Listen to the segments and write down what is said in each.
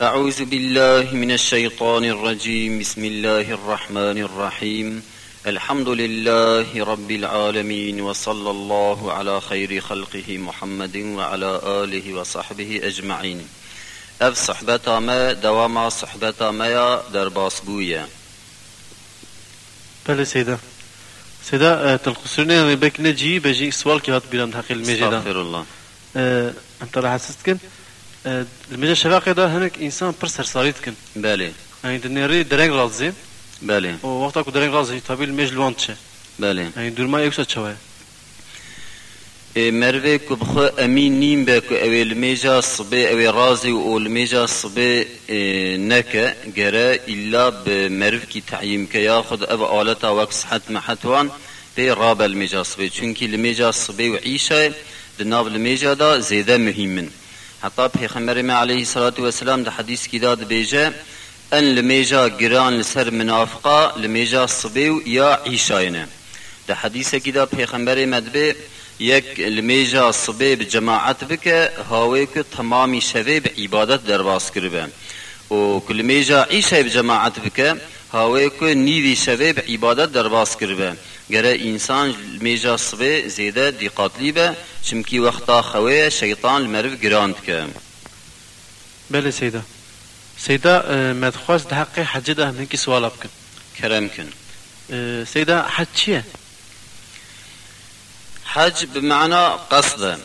أعوذ بالله من الشيطان الرجيم. بسم الله الرحمن الرحيم. الحمد لله رب العالمين وصلى الله على خير خلقه محمد وعلى آله وصحبه أجمعين. أف صحبتا ما دوام صحبتا ما در باسبوية بله سيدة سيدة تلخصرني بك نجي بجي سؤال كي هات بيران حق المجد استغفر الله. انت راح حسستكن المجد شفاقي ده هناك انسان پر سرساري تكن بله يعني دنيري درنگ رازي بله ووقتا كو درنگ رازي طبيعي المجد لوانتشه بله يعني دورما يكسا چوه مروه که بخو امین نیم به که اوی لمیجا صبه اوی رازی و أو لمیجا صبه نکه گره الا تعییم که یا خود أو آلتا وک صحت محتوان به راب لمیجا صبه چونکی لمیجا صبه و عیشه دناب لمیجا دا زیده مهمن حتی پیغمبر ما علیه الصلاة والسلام ده حدیث کی داد بیجه ان لمیجا گران لسر منافقا لمیجا صبه و یا عیشه ده حدیث کی دا پیغمبر مدبه یک لمیجا صبح بجماعت بکه هاوی که تمامی شوه به عبادت درواز کربه. و کلمیجا عیشه بجماعت بکه هاوی که نیوی شوه به عبادت درواز کربه گره انسان لمیجا صبح زیده دیقاتلی به چمکی وقتا خواه شیطان المرف گراند که. بله سيدة سيدة ما تخواست ده حقي حجي ده منكي سؤال بكن کرم کن. سيدة حج چيه؟ حج بمعنى قصد.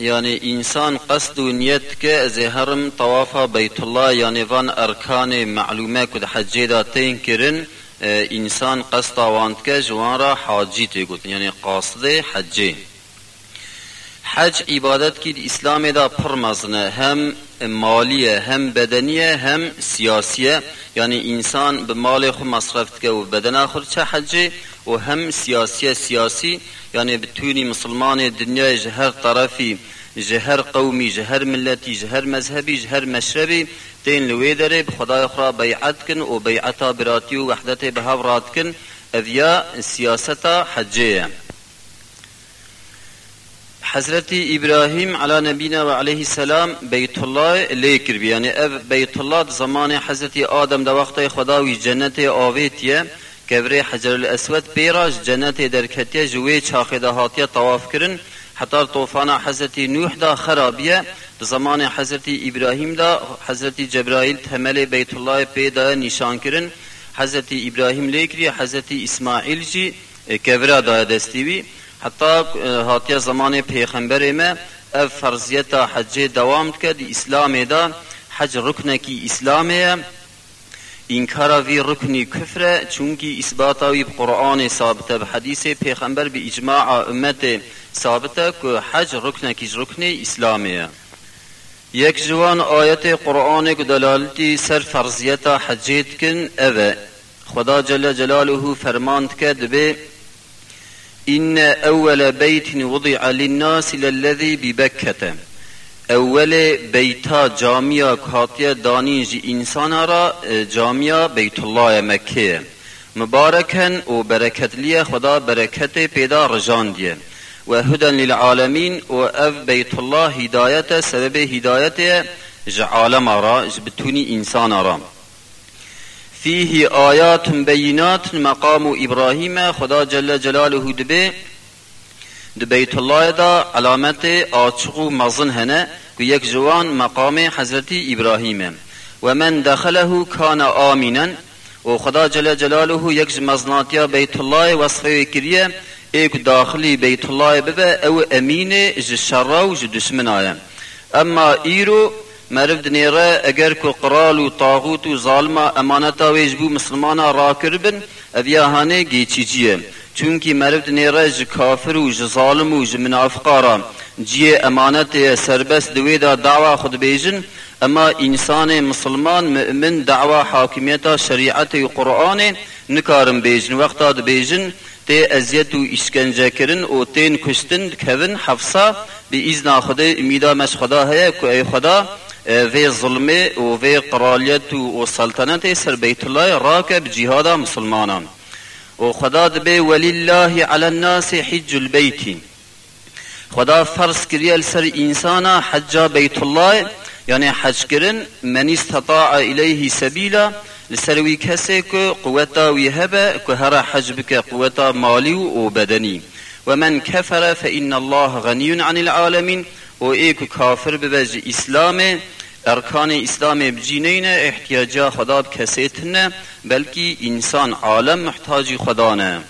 یعنی انسان قصد و نیت که از هرم طواف بیت الله یعنی وان ارکان معلومه کد حجی دا تین کرن انسان قصد واند که جوان را حاجی تیگوت یعنی قاصد حجی حج عبادت کی اسلام دا پر مزنه هم مالیه هم بدنیه هم سیاسیه. یعنی انسان به مال خود مصرف که و بدن خود چه حجی و هم سیاسیه سیاسی. یعنی بتونی مسلمان دنیا هر طرفی جهر قومي جهر ملتي جهر مذهبي جهر مشربي تين لويدري بخدا أخرى بيعت كن و بيعتا براتي و وحدتي بهاورات كن اذيا سياستا حجيه حضرت إبراهيم على نبينا وعليه السلام بيت الله ليكر يعني اف بيت الله زمان حضرت آدم ده وقت خداوي جنت آويتيه كبري حجر الأسود بيراج جنت دركتيا جوي چاخي ده هاتيا طواف كرن حتى طوفان حضرت نوح دا خرابية زمان حضرت إبراهيم دا حضرت جبرائيل تمل بيت الله بيدا نشان كرن حضرت إبراهيم ليكري حضرت إسماعيل جي كبرا دا دستيوي حتى هاتيا زمان پیغمبر ما اف فرضيتا حج دوام كد اسلام دا حج ركنكي اسلاميه انکار وی رکنی کفر چونکی اثباتا وی قرآن ثابته به حدیث پیغمبر به اجماع امت ثابته که حج رکن کیج رکن اسلامیه یک جوان آیت قرآن که دلالتی سر فرضیت حجیت کن اوه. خدا جل جلاله فرماند که دبه إن أول بيت وضع للناس للذي ببكة اول بیتا جامعه کاتیه دانیج انسان را جامعه بیت الله مکه. مبارکن و برکت لیه خدا برکت پیدا رجان دیه و هدن للعالمین و اف بیت الله هدایت سبب هدایت جعالم را بتونی انسان را. فيه آيات بينات مقام إبراهيم خدا جل جلاله دبه. د بیت الله دا علامت آچق و مزن هنه. که یک جوان مقام حضرت ابراهیم و من دخله کان آمینا. و خدا جل جلاله یک مزناتیا بیت الله وصفه کریه. ایک داخلی بیت الله ببه او امین ج شر و ج دشمن آیا اما ایرو مرد نیره اگر که قرال و طاغوت و ظالما امانتا ویجبو مسلمانا را کربن اویا هانه گیچیجیه چونکی مرد نیره ج کافر و ج ظالم و ج منافقا را جی امانت سربست دوی دا خود بیجن اما انسان مسلمان مؤمن دعوا حاکمیت شریعت و قرآن نکارم بیجن وقتا دا بیجن تی ازیت و اشکنجه کرن و تین کشتن کون حفصا بی ازنا خدا امیدا مش خدا ہے که ای خدا و ظلمه و و قرالیت و سلطنت سر بیت الله راکب جهاد مسلمانان. و خدا دبه ولله علی الناس حج البيت. خدا فرض کریه سر انسانا حج بیت الله يعني حج كرن من استطاع إليه سبيلا لسروي كسيك قوتا ويهبا كهرا حج بك قوتا مالي وبدني ومن كفر فإن الله غني عن العالمين وإيك كافر ببج إسلام ارکان اسلام بجینین احتیاجا خدا بکسیتن بلکی انسان عالم محتاج خدا نه.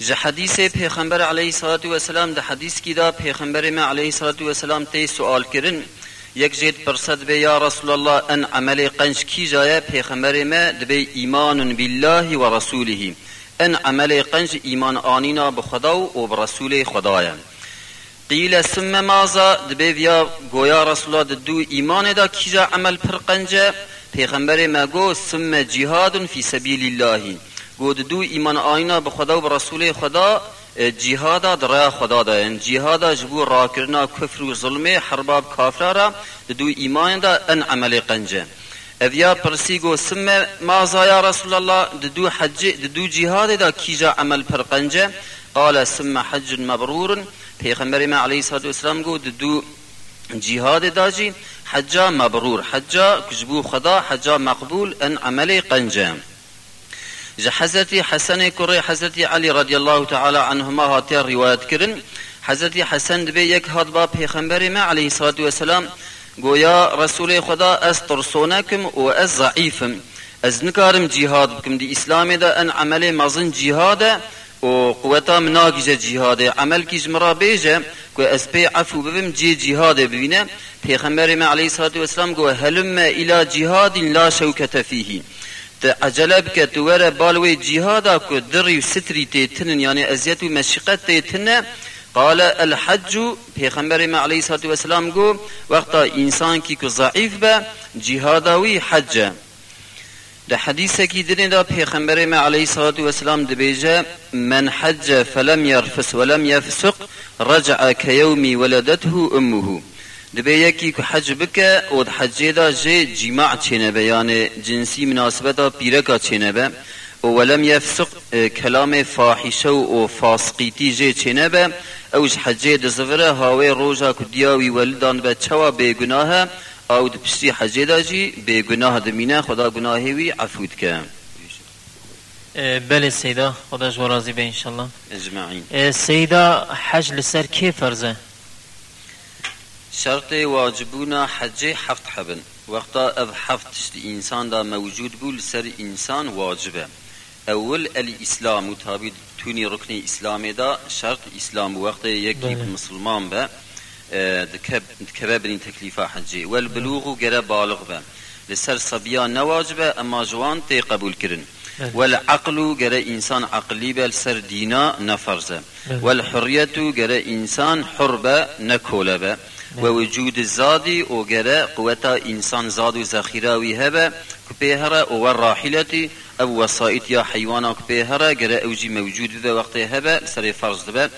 جه حدیث پیغمبر علیه صلاة و سلام ده حدیث کی دا پیغمبر ما علیه صلاة و سلام تی سوال کرن. یک جید پرسد به یا رسول الله ان عمل قنج کی جای پیغمبر ما دبی ایمان بالله و رسوله. ان عمل قنج ایمان آنینا بخدا و برسول خدایم. قيل ثم ماذا دبيفيا گویا رسول الله دو ایمان دا کیجا عمل پر قنجه؟ پیغمبر ما گو ثم جهاد في سبيل الله گو دو ایمان آینا به خدا و رسول خدا جهاد در خدا دا ان جهاد جبو را کرنا کفر و ظلم حرباب کافرا دو ایمان دا ان عمل قنجه. اویا پرسی گو ثم ماذا یا رسول الله دو حج دو جهاد دا کیجا عمل پر قنجه؟ قال ثم حج مبرور پیغمبر ما علیه الصلاة والسلام گو دو جهاد داجی حجا مبرور حجا کجبو خدا حجا مقبول ان عمل قنجام جا حضرت حسن كري حضرت علي رضي الله تعالى عنهما هاتي روایت کرن. حضرت حسن دبی یک هاد با پیغمبر ما علیه الصلاة والسلام گویا رسول خدا از ترسونکم و از ضعیفم. از نکارم جهاد بکم دی اسلام دا ان عمل مزن جهاد وقوتا مناقجة جهاد عمل كيج مرا بيجا كو اسبي عفو ببم جي جهاد ببينا پیغمبر ما عليه الصلاة والسلام قو هلم إلى جهاد لا شوكة فيه عجله بك تورا بالوي جهادا كو دري وستري تيتنن يعني أزيت ومشقت تيتنن قال الحج پیغمبر ما عليه الصلاة والسلام قو وقتا إنسان كي كو ضعيف با جهاداوي حج. ده حديثة كي دين دا پیغمبر ما عليه الصلاة والسلام دبيجا من حج فلم يرفس ولم يفسق رجع كيوم ولدته أمه. دبي يكي حج بك ود حج دا جي جماع چنبه يعني جنسي مناسبة بيركا چنبه ولم يفسق كلام فاحشة و فاسقيتي جي چنبه اوش حجه دزفره هاوي روجا كدياوي ولدان به چوا بگناه آو د پشتی حجه دا جی به گناه دمینه خدا گناهی وی عفوت که بله سیدا خدا جو راضی به انشالله. اجمعین. سیدا حج لسر کی فرزه شرط واجبونا حجه هفت حبن. وقتا اف هفت تشتی انسان دا موجود بو لسر انسان واجبه. اول الاسلام متابد توني ركن اسلامي دا شرط اسلام وقت يكي مسلمان به. دكبه بنين تكليفا حجي والبلوغ جرى بالغ به لسر صبيان نواجبه اما جوان تي قبول كرن والعقل جرى انسان عقلي به لسر دينا نفرزه. والحرية جرى انسان حربه نكولبه ووجود الزادي وجرى قوتا انسان زاد وذخيره وهبه كبيهره والراحلة أو وسائط يا حيوانا كبيهره جرى اوجي موجود به وقت هبه سر فرض به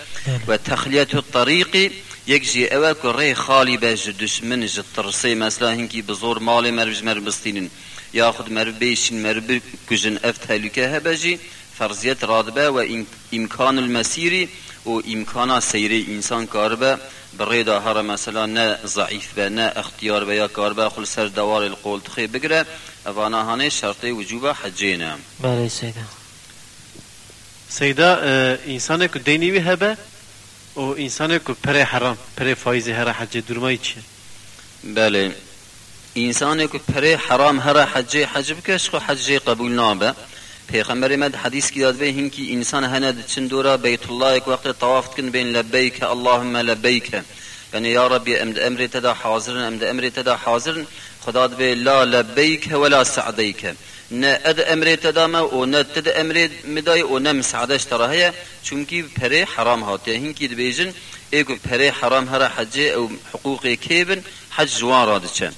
وتخلية الطريق یک جی اوه که ری خالی به دشمن جد ترسی مثلا هنگی بزور مال مر بج مر بستینن یا خود مر بیشین مر بکجن اف تهلوکه هبجی فرضیت رادبه و امکان المسیری و امکان سیری إنسان کاربه بريدا هر مثلا نه ضعيف به نه اختيار به یا کار به خل سر دوار القول تخي بگره اوانا هانه شرط وجوب حجینه بله سیدا سیدا انسان که دینی به هبه و انسان کو پره حرام پره فایز هر حج درمای چیه؟ بله. انسان کو پره حرام هر حج حج بکش خو حج قبول نابه. پیغمبر مد حدیث کی داد به هنکی انسان هند چند دورا بیت الله یک وقت طواف کن بین لبیک اللهم لبیک. یعنی یا ربی امد امر تدا حاضرن امد امر تدا حاضرن. خدا به لا لبیک ولا سعدیک. نه اد امر تدامه و نه تد امر مدای و نه مساعدش ترا هيا چونکی پره حرام هاته هنکی دبیجن ایگو پره حرام هر حج او حقوق کیبن حج جوان را دچن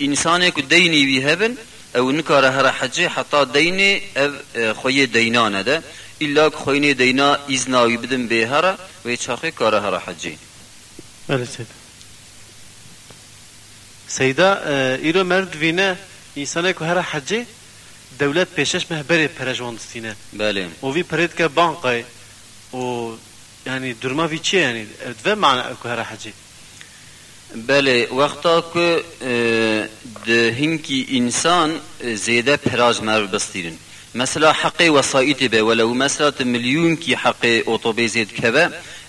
انسان کو دینی وی هبن او نکار هر حج حتی دینی خوی دینانه ده الا خوین دینا ازناوی بدن به هر و چاخه کار هر حجی بله سید سیدا ایرو مرد وینه انسان که هر حجه دولت پیشش مه بره پرجوان دستینه بله. و وی پرید که بانقای و يعني درما في چی دو معنى اكو هر حجي بله. وقتا که آه، ده هنکی إنسان آه، زیده پراج مر بستیرن مثلا حق وسائط به ولو مثلا مليون كي حق اوتوبيزيت كبا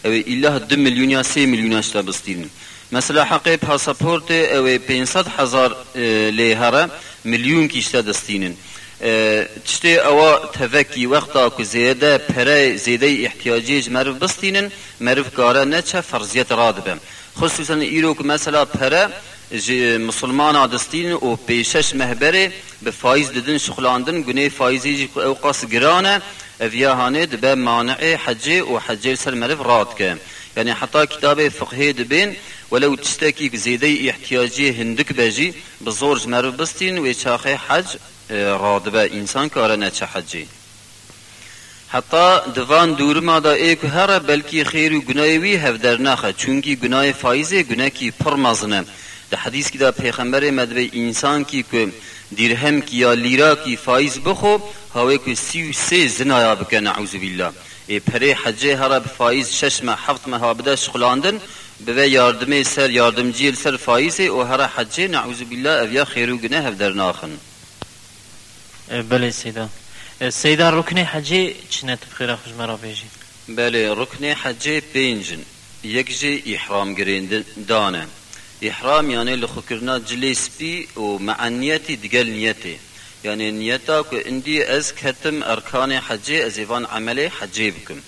أو الا دو مليون يا سي مليون اشتا بستيرن. مثلا حق باسپورت أو 500 هزار آه، لهره مليون كي اشتا دستينن آه، تشتي اوا تفكي وقتا كو زياده پره زياده احتياجيج مرف بستينن مرف كارا نچه فرضيت رادبه خصوصا ایرو که مثلا پره مسلمان دستین و پیشش مهبره به فایز ددن شغلاندن گناه فایزی جی أو قاس گرانه اویا هانه دبه مانع حجه و حجه سر مرف راد که يعني حتى كتاب فقهي دبين ولو تشتكي زيدي احتياجي هندك بجي بزور جمر بستين ويشاخي حج رادبه انسان كارنه حجي حتی دوان دور ما دا ایک هر بلکی خیر و گناه وی هفدر نخه چونکی گناه فایزه گناه کی پر مزنه. ده حدیث کی دا پیغمبر مدوی انسان کی که دیرهم کی یا لیرا کی فایز بخو هاوی که سی و سه زنایا بکن نعوذ بالله. ای پره حجه هر فایز شش ماه هفت ماه بده شغلاندن به یاردمه سر یاردمجی سر فایزه و هر حجه نعوذ بالله اویا خیر و گناه هفدر ناخن بله سیدا سیدا رکن حجی چنه تبخیره خوش مرا بیجی بله رکن حجه پینجن یک جه احرام گرین دانه احرام یعنی لخو کرنا جلی سپی و معنیتی دگل نیتی یعنی نیتا که اندی از کتم ارکان حجه از ایوان عمل حجه بکم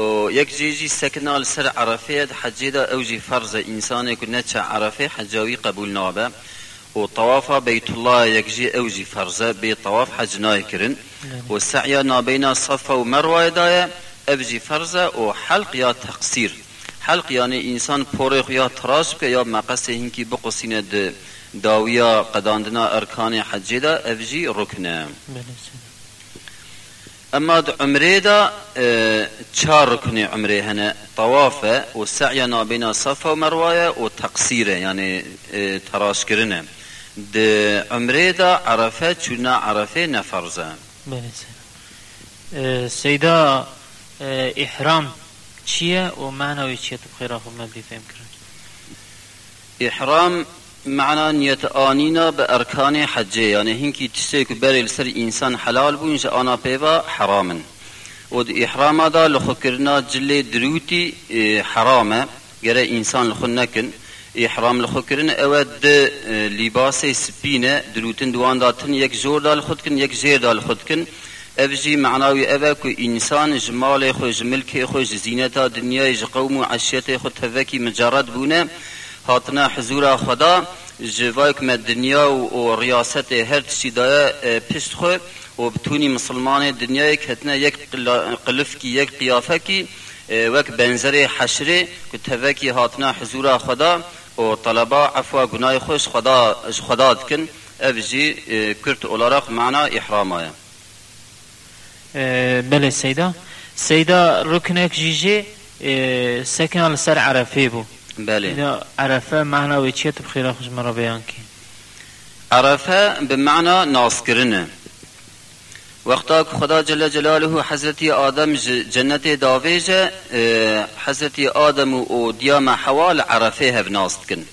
و یک جیجی سکنال سر عرفه حجه دا اوجی فرض انسانی که نچه عرفه حجاوی قبول نابه. و طواف بيت الله يكجي اوجي فرزه بي طواف حج نايكرن والسعي نابين صفا ومروه دايا ابجي فرزه وحلق يا تقصير. حلق یعنی انسان پرخ یا تراش که یا مقص هنکی بقصین داویا قداندنا ارکان حجی دا افجی رکنه. بله اما دا عمره دا چار رکن عمره هنه طوافه و سعی نابینا صفا و مروایه و تقصیره یعنی تراش کرنه د عمره دا عرفه چونا عرفه نفرزه. بله سیدا احرام احرام چیه و معنوی چیه تبخیره خوب مبدی فهم کرد؟ إحرام معنى نيت آنينا بأركان حجة يعني هنكي تشتيك بري لسر إنسان حلال بو إنشاء أنا بيبا حراما ود إحرام هذا لخكرنا جلي دروتي إيه، حرامة جرى إنسان لخنكن إحرام لخكرن أود إيه، لباس سبينة دروتن دوان داتن يك جور دال خدكن يك جير دال افجي معناوي ابا كو إنسان جمال خو جملك خو زينتا دنيا ج قوم عشيته خو تفكي مجرد بونه هاتنا حضور خدا. جواک ما دنیا و, ریاست هر چی داره پشت خو. و بتونی مسلمان دنیا کتنا یک قل- قلف کی یک قیافه کی وک بنظر حشره که هاتنا حضور خدا. و طلبا عفو گناه خوش خدا خدا دکن. افجی کرت اولاراق معنا احرامه آه، بله سیدا سیدا رکنک جیجه آه، سکن لسر عرفه بو بله عرفه چیه تبخیره خوش مرا بیان کی عرفه بمعنى ناس كرنه وقتا خدا جل جلاله حضرت آدم جنت داویجه آه، حضرت آدم و دیام حوال عرفه هف ناست کن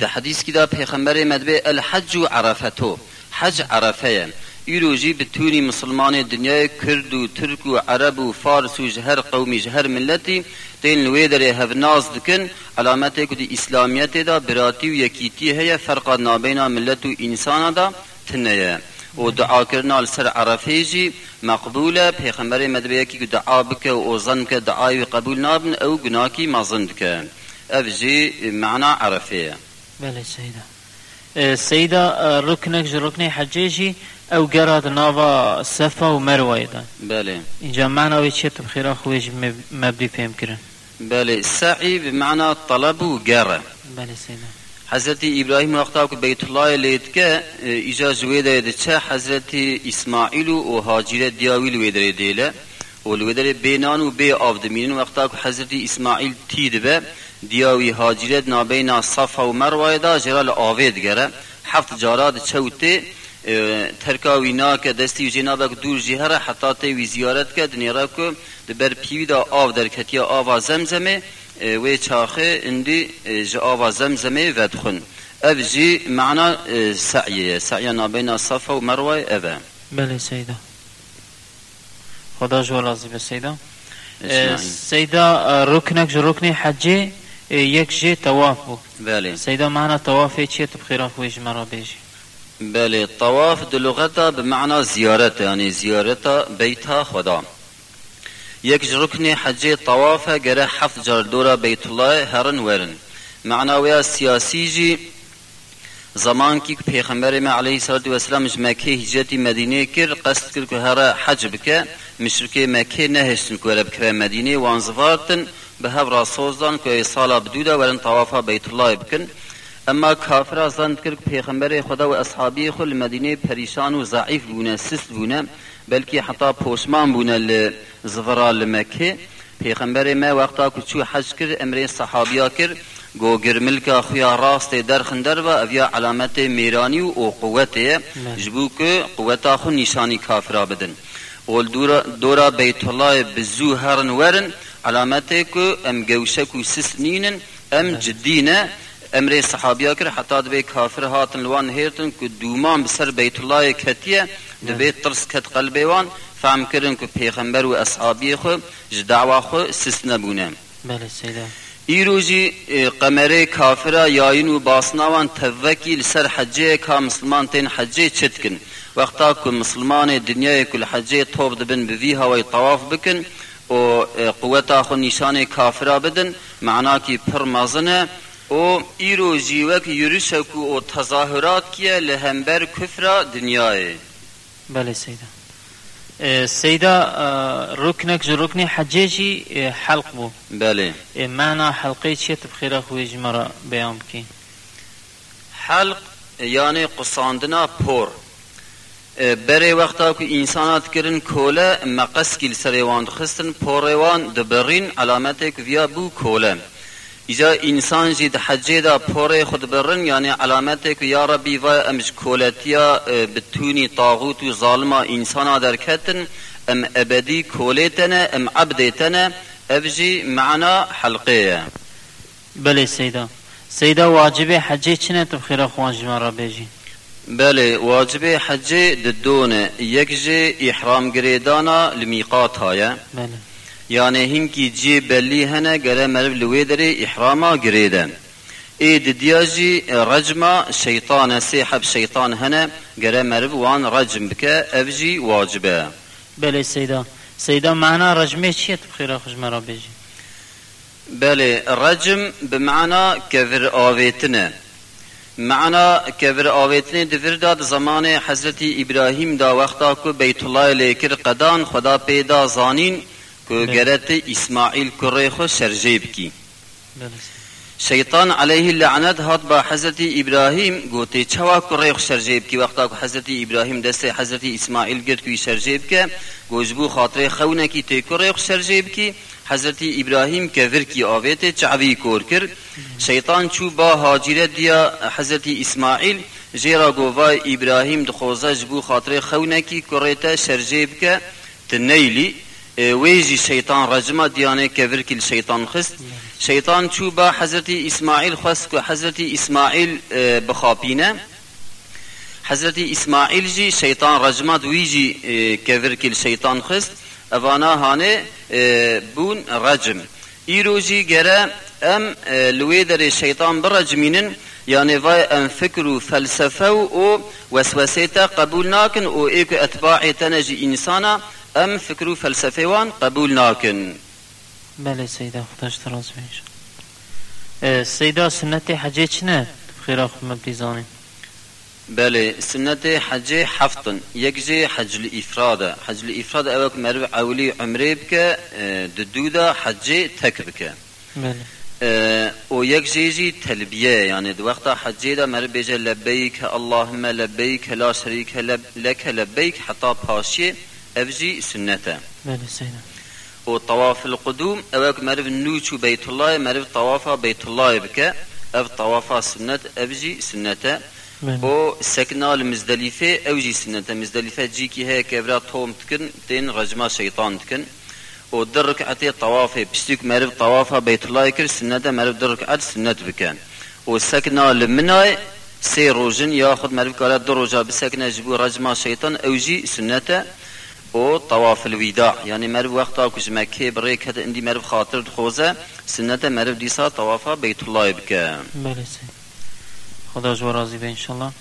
ده حدیث کی دا پیغمبر مدبه الحج عرفتو حج عرفه ایرو جی بتونی مسلمان دنیای کرد و ترک و عرب و فارس و جهر قومی جهر ملتی تین لوی داره هف ناز دکن علامت کدی اسلامیت دا براتی و یکیتی هیا فرق نابینا ملت و انسان دا تنیه و دعا کرنا لسر عرفه جی مقبوله پیغمبر مدبه کی که دعا بکه و اوزن که دعای قبول نابن أو گناکی مازند که اف جی معنا عرفه بله سیدا آه، سیدا آه، رکنک او گراد ناوا صفا و مروه دا بله اینجا معنوی چیه تبخیره خوش مبدی فهم کرن بله سعی بمعنى طلب و گره بله سیدا حضرت ابراهیم وقتا که بیت الله لید که ایجا جویده ده چه حضرت اسماعیل و هاجر دیاویل ویدره دیله و الویدره بینان و بی آفدمین وقتا که حضرت اسماعیل تید به دیاوی هاجرت نابینا صفا و مروه دا جرال آوید گره هفت جارات چوته ترکاوی ناکه دستی و جنابک دور جهره حتی تیوی زیارت که دنیرا که دبر پیوی دا آو در کتیا آوا زمزمه وی چاخه اندی جآوا زمزمه ودخن اف جی معنا سعیه. سعیه نابین صفا و مروه اوه بله سیدا. خدا جو سیدا. اسمعین. سیدا رکنك جو ركن حجي یک جي تواف بو. بله. سيدا معنا تواف چیه؟ تبخيرا خويش مرا بيجي بله طواف در لغتا بمعنى زیارت یعنی زیارت بیت خدا. یک رکن حج طواف گره حفت جار دورا بیت الله هرن ورن. معنى ویا سیاسی جی زمان کی پیغمبر ما علیه الصلاة والسلام اج مکه هجرت مدینه کر قصد کر که حج بکه مشرک مکه نهشتن که ولا بکره مدینه وانزوارتن به هف راسوزدان که سالا بدودا ورن طوافا بیت الله بکن. اما کافر زند کرد پیغمبر خدا و اصحابی خود مدینه پریشان و ضعیف بونه سست بونه بلکه حتی پوشمان بونه لزفرا لمکه پیغمبر ما وقتا که چو حج کرد أمر صحابیا کرد گو گرملکا خویا راست در خندر و اویا علامت میرانی و أو جبو که قوتا خو نشانی کافرا بدن. اول دورا, دورا بیت الله بزو هرن ورن علامته که ام گوشک و سس نینن ام جدینه امر صحابیا کر حتی دبی کافر هاتن لوان هیرتن که دومان بسر بیت الله کتیه دبی ترس کت قلبی وان فهم کرن که پیغمبر و اصحابی خو جدعوا خو سس نبونه. بله سيدا ایروجی قمره کافره یاین و باسناوان توکی لسر حجه کا مسلمان تین حجه چتکن وقتا که مسلمان دنیای کل حجه توب دبن بوی هوای طواف بکن و قوتا خو نشان کافره بدن معنا کی پر مازنه او ایرو جیوک یوریشکو او تظاهرات کیه لهمبر کفر دنیای بله سیدا سیدا رکنک جو رکنی حجی جی حلق بو بله معنا حلقی چیه تبخیر خوی جمرا بیان بکی حلق یعنی قصاندنا پور بری وقتا که انسانات کرن کوله مقص کل سریوان خستن پوریوان دبرین علامت که بو کوله ایجا إنسان جی ده حجه دا پوره خود برن یعنی علامت که یا ربی و امش کولتیا بتونی طاغوت و در کتن ام ابدی کولتنا ام عبدتنا افجی معنا حلقه. بله سيدا سيدا واجب حجي چنه؟ تبخيرا خوانج مرا بيجي بله واجب حجه ددونه یک جه احرام گریدانا لمیقات هایه بله. یعنی هنگی جی بلی هنه گره مرو لوی احراما گریده ای دی دیاجی رجما شیطان سیحب شیطان هنه گره مرو وان رجم بکه او واجبه. بله سیدا. سیدا معنا رجمه چیه تب خیره بیجی بله رجم بمعنا کفر آویتنه. معنا کفر آویتنه دی فرداد زمان حضرت ابراهیم دا وقتا که بیت الله لیکر قدان خدا پیدا زانین كو گرت إسماعيل كريخو سرجيب كي بله شیطان علیه لعنت هات با حضرت ابراهیم گوته چوا کریخ شرجیب کی وقتا که حضرت ابراهیم دست حضرت اسماعیل گرد کی شرجیب که گوجبو خاطر خونه کی تی کریخ شرجیب کی حضرت ابراهیم که ور کی آویت چعوی کور کرد شیطان چو با هاجره دیا حضرت اسماعیل جیرا گووا ابراهیم دخوزه جبو خاطر خونه کی که تنیلی ويجي شيطان رجمة ديانة كفرك الشيطان خست. شيطان چو با؟ حضرت إسماعيل خست حضرت إسماعيل آه، بخابينة. حضرت إسماعيل جي شيطان رجمة ويجي آه، كفرك الشيطان خست. اوانا هانه آه، بون رجم. ایرو جی گره أم آه، لوی در شیطان برجمینن یعنی وای أم فکر و وسوسه قبول ناکن و ایک اتباع تنجی انسانا. أم فکر و فلسفه وان قبول ناکن بله سيدا خداش تراز بيش آه، سيدا سنة حجي چنه؟ تبخيرا خو مبليزاني بله سنت حج حفتن یک جه حج الافراد حج الافراد اوک مرو اولی عمره بکه آه، ددودا حج تک بکه. بله. آه، و یک جيجي تلبية يعني دو وقتا حجي دا مر بيجا لبيك اللهم لبيك لا لب لك لبيك حتى باشي أفجي سنته بله سيدا و طواف القدوم اوك مرف نوچو بيت الله مرف طواف بيت الله بك. اف طواف سنت أفجي سنته بله و سكنا المزدلفة أوجي سنته مزدلفة جي كي هي كبرا توم تكن تين رجما شيطان تكن. و در رکعتی طواف پشتیک مرف طوافا بیت الله کر سنت مرف در رکعت سنت بکن و سکنا لمنای سي روجن ياخذ مرف قال دو روجا بسكنة جبو رجما شيطان أوجي سنته أو طواف الوداع. يعني مرف وقتا كش مكه بريك هذا عندي مرف خاطر خوزه سنته مرف ديسا طوافا بيت الله بك بله خدا جو به انشالله.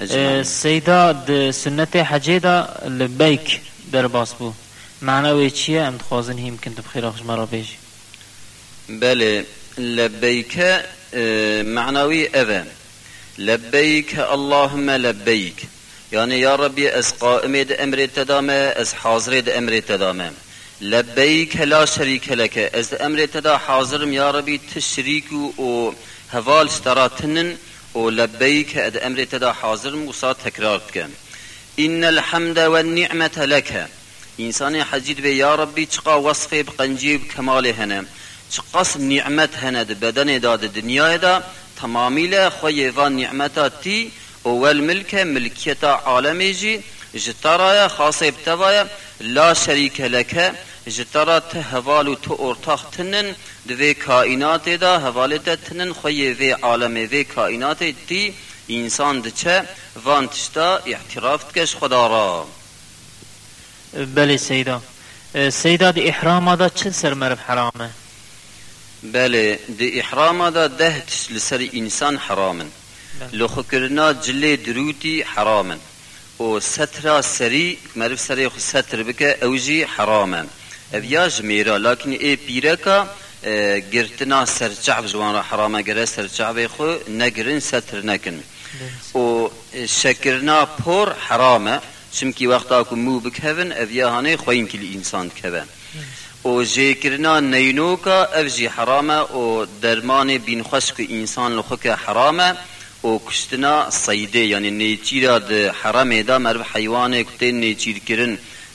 أجمعين. سیدا د سنت حجه دا لبیک در باس بو. معنی چیه؟ ام خوازن هیم کنت بخیر آخش مرا بیجی بله لبيك آه، معنوي أذى لبيك اللهم لبيك یعنی یا ربی از قائم د امر تدامه از حاضر د امر تدامه. لبیک لا شریک لک از امر تدا حاضرم یا ربی تشریک و هوال شتراتنن و لبیک اد امر تدا حاضرم و تکرار کن این الحمد و نعمت لک انسان حجید به یا ربی چقا وصفه بقنجیب کمال هنه. چقاس نعمت هند بدن داد دنیا دا. تمامیل خویوان نعمتا تی اول ملک ملکیتا عالمی جی جترایا خاصه بتوایا لا شریک لکه جترا ته هوالو تو ارتاخ تنن دوی کائنات دا حوالت تنن خوی وی عالم وی کائنات تی انسان دچه وان تشتا اعتراف کش خدا را بله سیدا. سیدا د احرام دا چه سر مرف حرامه؟ بله دی احرام دا ده تش لسر انسان حرامن. لخو کرنا جلی دروتی حرامن. و سترا سری مرف سری خو ستر بکه اوجی حرامن. اویا جمیرا لکن ای پیرکا گرتنا سرچعب جوان را حرامه گره سرچعب خو نگرن ستر نکن و شکرنا پر حرامه چمکی وقتا کو مو بکهون اویا هانه خوین کلی انسان کهون و جیکرنا نینوکا جی حرامه و درمان بین خشک انسان لخوک حرامه او کشتنا صیده یعنی نیچیرا ده حرام دا مرو حیوان کتی نیچیر کرن.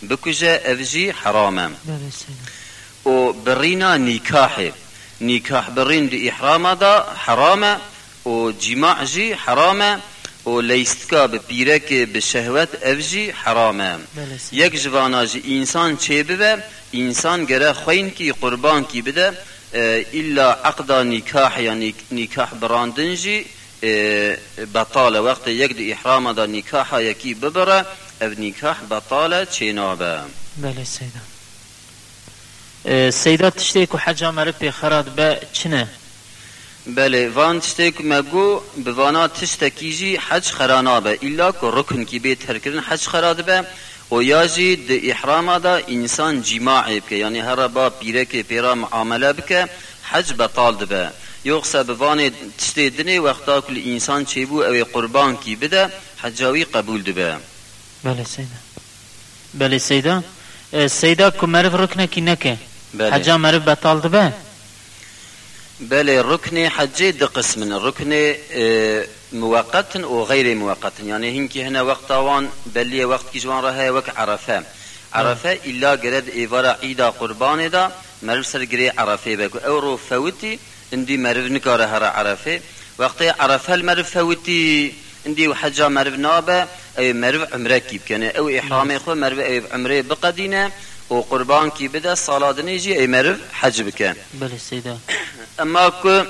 بکجه افجی حرامه. او برینا نیکاح، نیکاح برین ده احرام دا حرامه. او جماع جی حرامه. او لیستکا به پیرک به شهوت افجی حرامه. بله، یک جوانا جی انسان چه ببه؟ انسان گره خوین کی قربان کی بده؟ الا عقد نکاح یعنی نکاح براندن جی آه، بطالة وقت دي إحرام دا نكاح يكي ببره اف نكاح بطالة چنابه بله سیدا سیدا تشتی کو حجا پی خراد به چنه؟ بله وان تشتك مگو بوانا تشتكيجي حج خرانابه. إلا كو ركن كي بيت هركرن حج خراد به. و ياجي د إحرام دا إنسان جماعي بك يعني هربا بيرك بيرا معامله بك حج بطال دبه. يوقسا بوان تشتي دني وقتا كل إنسان چيبو او قربان كي بده حجاوي قبول دبه بله سیدا. بله سیدا. سیدا کو مرف رکنه کی نکه بله. حجا مرف بطال به بله ركن حجي د قسم ركن اه، مؤقت وغير مؤقت يعني هنكي هنا وقت وان بلي وقت كي جوان راه وك عرفه عرفه الا قرد ايفارا عيدا قربان دا مرف سر قري عرفه بك او رو فوتي اندي مرف نكاره هرا عرفة. وقت عرفة المرف فوتي اندي وحجا مرف نابه اي مرف عمره كيب كان أو احرامي خو مرف اي عمره بقدينه وقربان كي بدا صلاه نيجي اي مرف حج بكان بله سیدا. اما كو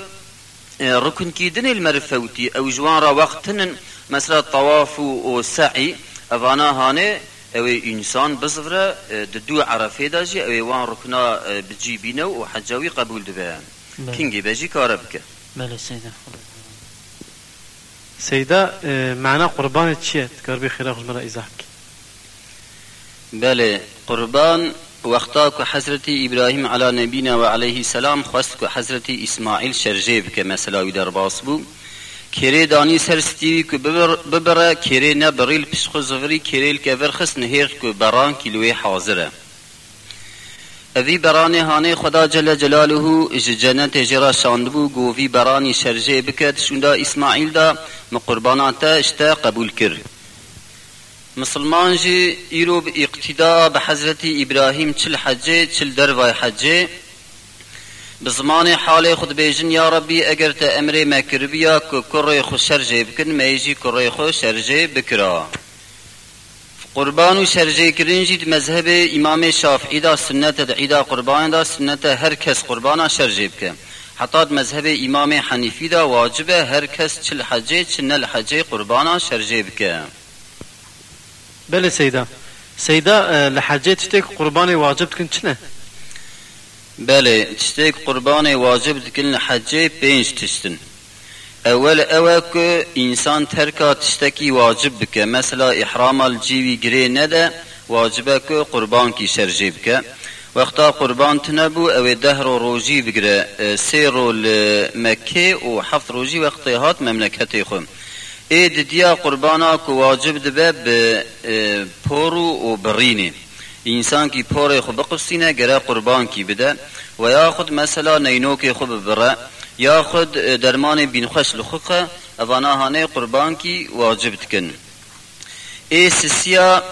ركن كيدن المرفوتي أو جوان را وقتن مثلا الطواف والسعي افانا هاني أو انسان بزفره ددو عرفه داجي أو وان ركنا بجيبينه وحجاوي قبول دبه. بله. کینگی beji kara bike بله سیده. سیده معنا قربان چیه؟ کار بی خیره خوش مرا ایزاح بله قربان وقتا که حضرت ابراهیم علی نبینا و علیه السلام خواست که حضرت اسماعیل شرجه بکه مثلا وی در باس بو. کری دانی سرستی که ببره کری نبریل پس زغری کریل که برخص نهیر که بران کلوی حاضره. اوی برانی هانه خدا جل جلاله اج جنت جرا شاندبو گووی برانی شرجه بکد شوندا اسماعیل دا مقربانات اشتا قبول کرد. مسلمان جی ایرو اقتدا به حضرت ابراهیم چل حجه چل دروای حجه به زمان حال خود بیجن یا ربی اگر تا أمر مکربیا که کره خو شرجه بکن میجی کره خو شرجه بکرا. قربان و شرجه کرین جید مذهب امام شافعی دا سنت دا عیدا قربان دا سنت هر کس قربانا شرجه بکه حتی مذهب امام حنیفی دا واجبه هر کس چل حجه چل الحجه قربانا شرجه بکه بله سیدا سیدا لحجه تشتك قرباني واجب تكن چنه بله تشتيك قربان واجب دكن حجه بينج تشتن اول اوک انسان ترکا تشتکی واجب بکه مثلا احرام الجیوی گری نده واجبه که قربان کی شرجی بکه وقتا قربان تنبو او دهر و روجی بگره سی رو مکه و حفت روجی وقتی هات مملکتی خون اید دیا قربانا که واجب دبه به پورو و برینه انسان کی پور خو بقصینه گره قربان کی بده و یا خود مثلا نینوک خو بره یا خود درمان بین خوش لخوقه اوانا هانه قربان کی واجب تکن. ای سسیا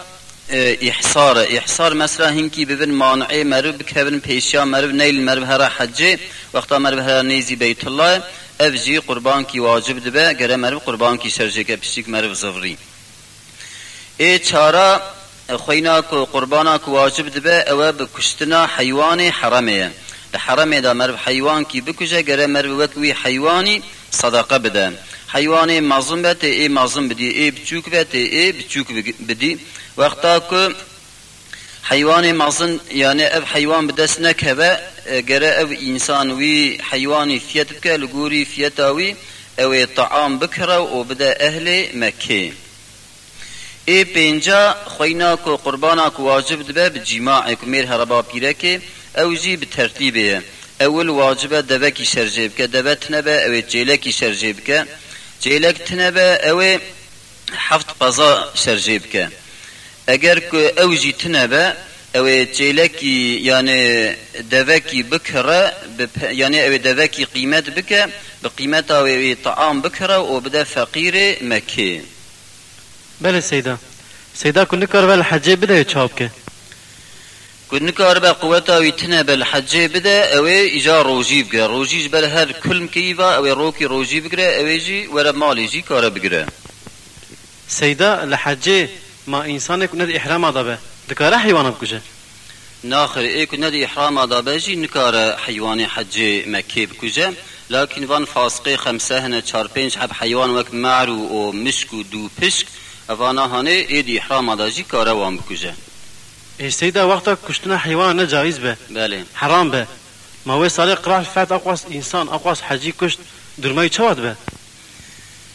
احصار. احصار مثلا هنکی ببن مانعه مرو بکبن پیشیا مرو نیل مرو هر حجه. وقتا مرو هر نیزی بیت الله اف جی قربان کی واجب دبه گره مرو قربان کی سرجه که پشتیک مرو زفری ای چارا خوینا کو قربانا کو واجب دبه أو بکشتنا حیوان حرمه. لحرمه دا مرو حیوان کی بکشه گره مرو وکوی حیوانی صدقه بده. حیوان مظلوم بده ای مظلوم بدی ای بچوک بده ای بچوک بدی. وقتا که حیوان مظلوم یعنی اف حیوان بدست نکبه گره اف انسان وی حیوانی فیت بکه لگوری فیتاوی او طعام بکره و بده اهل مکه ای پینجا خوینا کو قربانا کو واجب دبه بجماع کو میر هربا پیره که أو جی بترتیبه اول واجبه دبکی شرجه بکه دبه تنبه أو جیلکی شرجه بکه جیلک تنبه أو حفت قضا شرجه بکه اگر که أو جی تنبه أو جیلکی یعنی دوکی بکره یعنی أو دوکی قیمت بکه بقیمت أو طعام بکره و بده فقیر مکه بله سیدا سیدا کنه کار ول حجه بده چاپ که كن كار با قوتا ويتنا بالحجة بدا اوي اجا روجي بقرا روجيج بل هر كل مكيفا اوي روكي روجي بقرا اوي جي ورا مالي جي كار بقرا سیدا لحجه ما انسان کنه احرام آدابه دکاره حیوان بکشه ناخر اي كنا دي احرام دا باجي نكار حيواني حج مكي بكوجا لكن فان فاسقي خمسة هنا چار پنج حب حيوان وك معرو و مشكو دو پشك افانا هانه اي دي احرام دا جي كارا وان بكوجا ای سیدا وقتا کشتن حیوان نه جایز به بله حرام به ما وی سالی قرار فات اقواس انسان اقواس حجی کشت درمای چواد به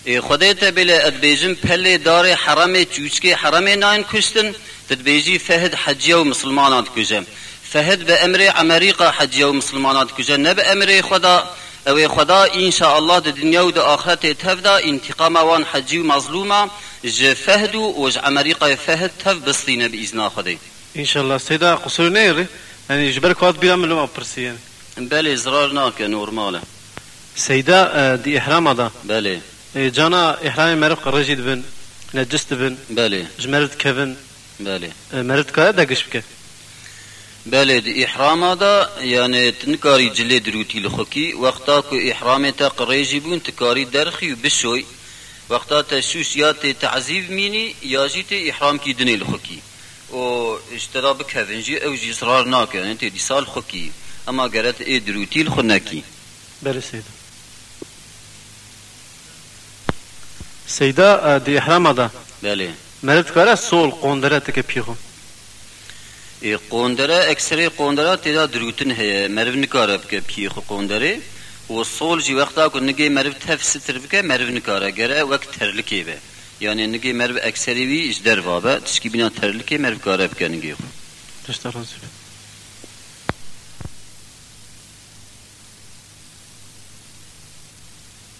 ای خدای ته بله ادبیجم پله دار حرم چوچکه حرم ناین کشتن تدبیجی فهد حجیه و مسلمانات کجه فهد به امر عمریقا حجیه و مسلمانات کجه نه به امر خدا او خدا ان شاء الله د دنیا و د آخرت تفدا انتقام وان حجی و مظلومه ج فهد و ج عمریقا فهد تف بسطینه باذن خدای ان شاء الله سیدا قصور نیره یعنی جبر کواد بیرم ملوم اپرسیان بله زرار ناکه نورماله سیدا آه، دی احرام آدا بله آه، جانا احرام مرف قرجید بن نجست بن بله جمرد کبن بله آه، مرد که دگش بکه بله دی احرام دا یعنی تنکاری جلی دروتی لخوکی وقتا که احرام تا قریجی بون تکاری درخی و بشوی وقتا تا شوش یا تی تعذیب مینی یا جی تی احرام کی دنی لخوکی و اشترا بکهون جی أو جی اصرار ناکه یعنی تی دی سال خوکی. اما گرت ای دروتی لخونکی بله سیدا سیدا آه، دی احرام آدا بله. مرد که سول قوندره تکه پیخو. ای قوندره اکثر قوندره تیدا دروتن هه مرو نکاره بکه پی خو قوندره و صول جی وقتا کو نگی مرو تف ستر بکه مرو نکاره. گره وقت ترلکی به. یعنی نگی مرو اکثری وی از در وابه تسکی بنا ترلکه مرو کاره بکنگی خو. دستار